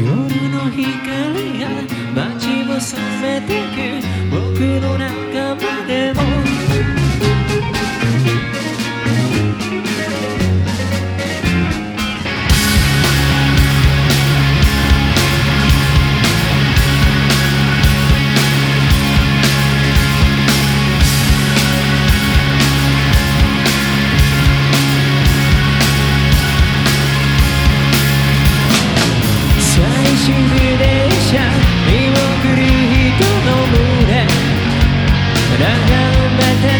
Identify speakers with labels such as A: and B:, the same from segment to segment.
A: 夜の光が街を染めてく。僕の中までも見送る人の胸」「眺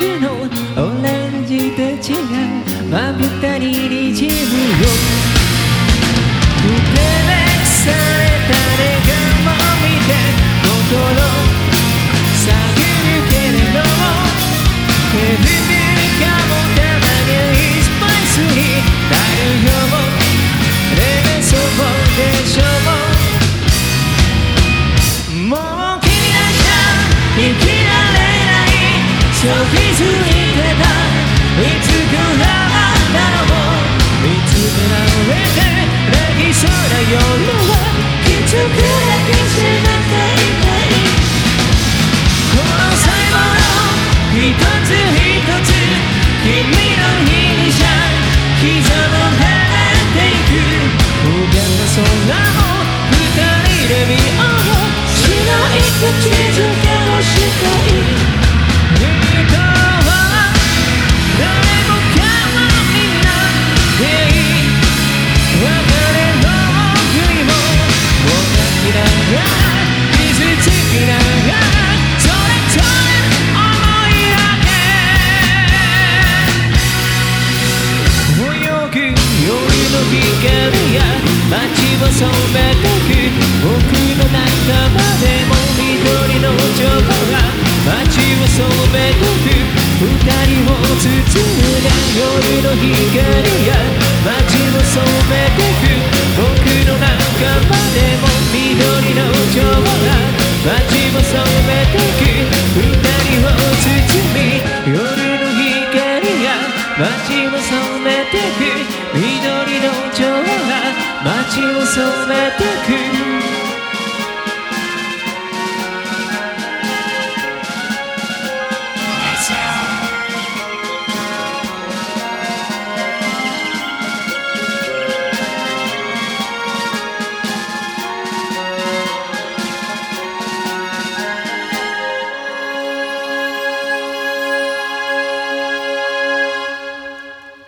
A: くのオレンジと違う。まぶたににじむよ。う腕でされた願望見て心を Took it against you 光や街を染めてく。僕の仲間でも緑の情報が。街を染めてく。二人を包んだ夜の光や街を染めてく。僕の仲間でも緑の情報が。街